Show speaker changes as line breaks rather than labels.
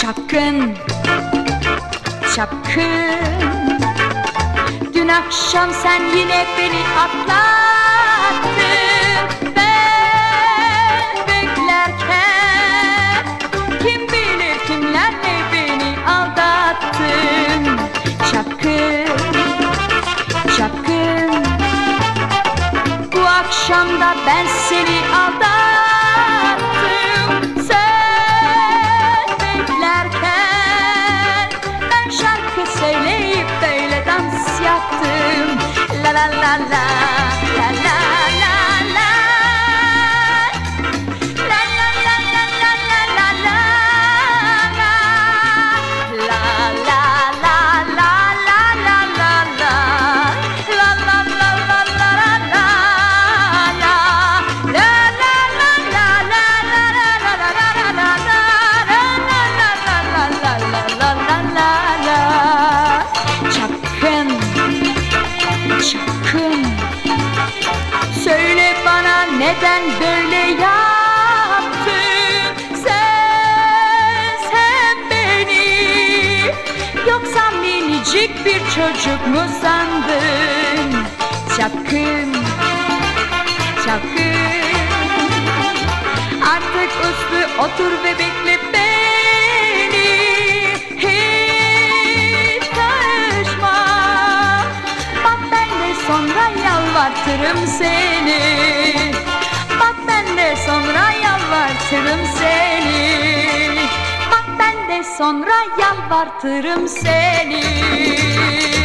Çapkın Çapkın Dün akşam sen yine beni atlattın. Ben beklerken Kim bilir kimlerle beni aldattın? Çapkın Çapkın Bu akşam da ben seni aldattım la la La la la neden böyle yaptın? Sen, sen beni. Yoksa minicik bir çocuk mu sandın? Çapkın Çapkın Artık uslu otur ve bekle beni. Hiç karışma. Bak ben de sonra yalvartırım seni Bak ben de sonra yalvartırım seni. Bak ben de sonra yalvartırım seni